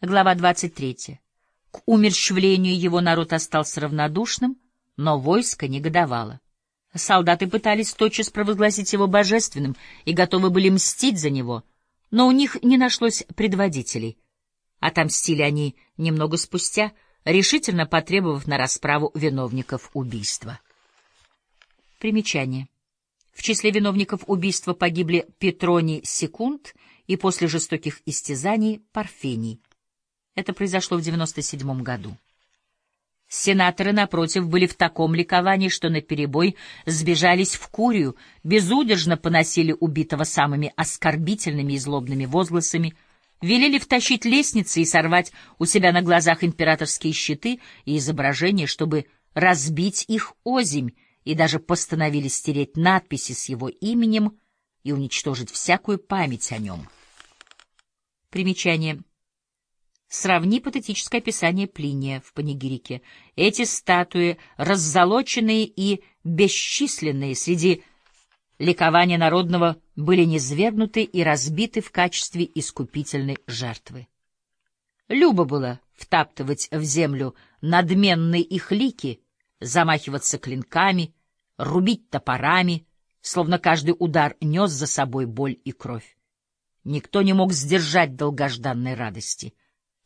Глава 23. К умерщвлению его народ остался равнодушным, но войско негодовало. Солдаты пытались тотчас провозгласить его божественным и готовы были мстить за него, но у них не нашлось предводителей. Отомстили они немного спустя, решительно потребовав на расправу виновников убийства. Примечание. В числе виновников убийства погибли Петроний Секунд и после жестоких истязаний Парфений. Это произошло в 97 году. Сенаторы, напротив, были в таком ликовании, что наперебой сбежались в Курию, безудержно поносили убитого самыми оскорбительными и злобными возгласами, велели втащить лестницы и сорвать у себя на глазах императорские щиты и изображения, чтобы разбить их озимь, и даже постановили стереть надписи с его именем и уничтожить всякую память о нем. Примечание. Сравни патетическое описание Плиния в Панигирике. Эти статуи, раззолоченные и бесчисленные среди ликования народного, были низвергнуты и разбиты в качестве искупительной жертвы. Любо было втаптывать в землю надменные их лики, замахиваться клинками, рубить топорами, словно каждый удар нес за собой боль и кровь. Никто не мог сдержать долгожданной радости —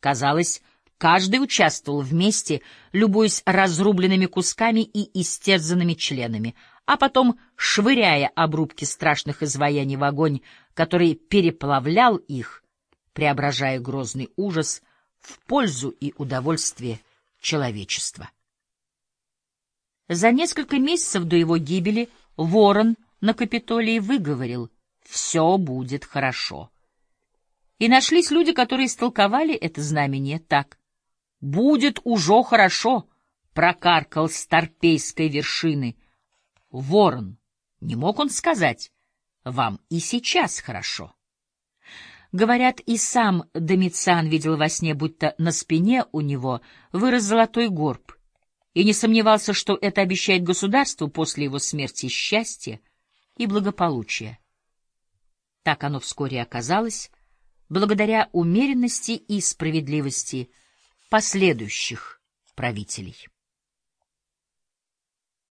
Казалось, каждый участвовал вместе, любуясь разрубленными кусками и истерзанными членами, а потом швыряя обрубки страшных изваяний в огонь, который переплавлял их, преображая грозный ужас в пользу и удовольствие человечества. За несколько месяцев до его гибели Ворон на Капитолии выговорил «Все будет хорошо». И нашлись люди, которые истолковали это знамение так. «Будет уже хорошо!» — прокаркал с торпейской вершины. Ворон, не мог он сказать, «Вам и сейчас хорошо». Говорят, и сам Домициан видел во сне, будто на спине у него вырос золотой горб, и не сомневался, что это обещает государству после его смерти счастье и благополучие. Так оно вскоре оказалось, благодаря умеренности и справедливости последующих правителей.